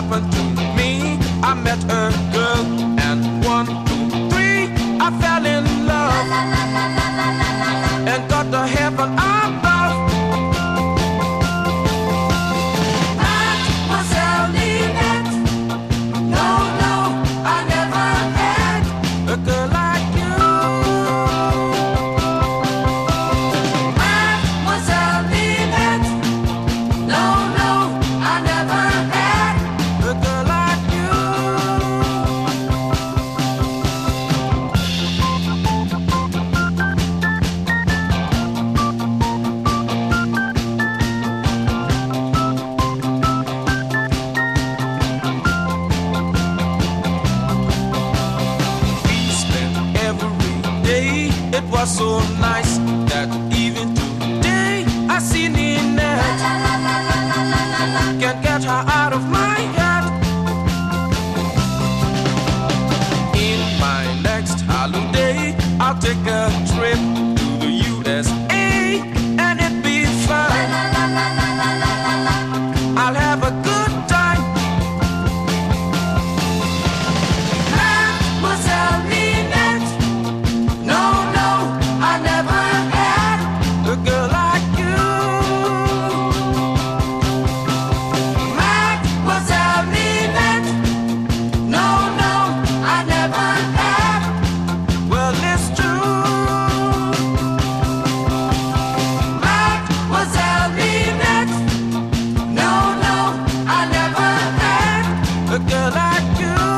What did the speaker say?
happened to me. I met her it was so nice that even today I see Nina. Can't get her out of my head. I do.